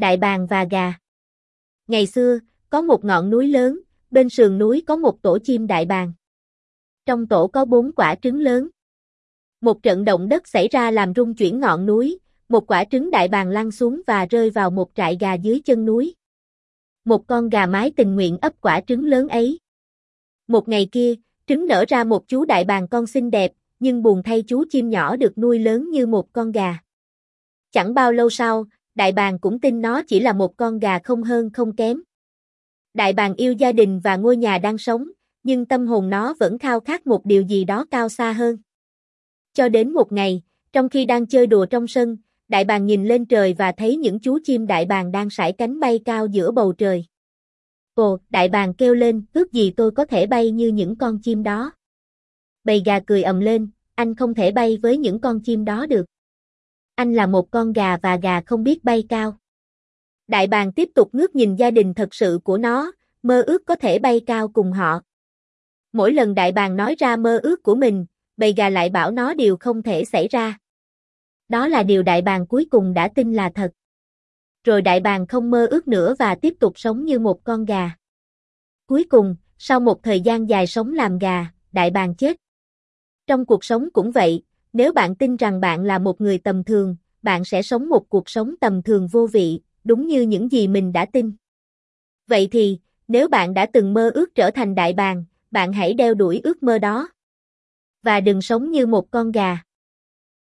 Đại bàng và gà Ngày xưa, có một ngọn núi lớn, bên sườn núi có một tổ chim đại bàng. Trong tổ có bốn quả trứng lớn. Một trận động đất xảy ra làm rung chuyển ngọn núi, một quả trứng đại bàng lăn xuống và rơi vào một trại gà dưới chân núi. Một con gà mái tình nguyện ấp quả trứng lớn ấy. Một ngày kia, trứng nở ra một chú đại bàng con xinh đẹp, nhưng buồn thay chú chim nhỏ được nuôi lớn như một con gà. Chẳng bao lâu sau, đại bàng cũng tin nó chỉ là một con gà không hơn không kém. Đại bàng yêu gia đình và ngôi nhà đang sống, nhưng tâm hồn nó vẫn khao khát một điều gì đó cao xa hơn. Cho đến một ngày, trong khi đang chơi đùa trong sân, đại bàng nhìn lên trời và thấy những chú chim đại bàng đang sải cánh bay cao giữa bầu trời. Ồ, đại bàng kêu lên, ước gì tôi có thể bay như những con chim đó. Bầy gà cười ầm lên, anh không thể bay với những con chim đó được. Anh là một con gà và gà không biết bay cao. Đại bàng tiếp tục ngước nhìn gia đình thật sự của nó, mơ ước có thể bay cao cùng họ. Mỗi lần đại bàng nói ra mơ ước của mình, bầy gà lại bảo nó điều không thể xảy ra. Đó là điều đại bàng cuối cùng đã tin là thật. Rồi đại bàng không mơ ước nữa và tiếp tục sống như một con gà. Cuối cùng, sau một thời gian dài sống làm gà, đại bàng chết. Trong cuộc sống cũng vậy, nếu bạn tin rằng bạn là một người tầm thường, bạn sẽ sống một cuộc sống tầm thường vô vị, đúng như những gì mình đã tin. Vậy thì, nếu bạn đã từng mơ ước trở thành đại bàng, bạn hãy đeo đuổi ước mơ đó. Và đừng sống như một con gà.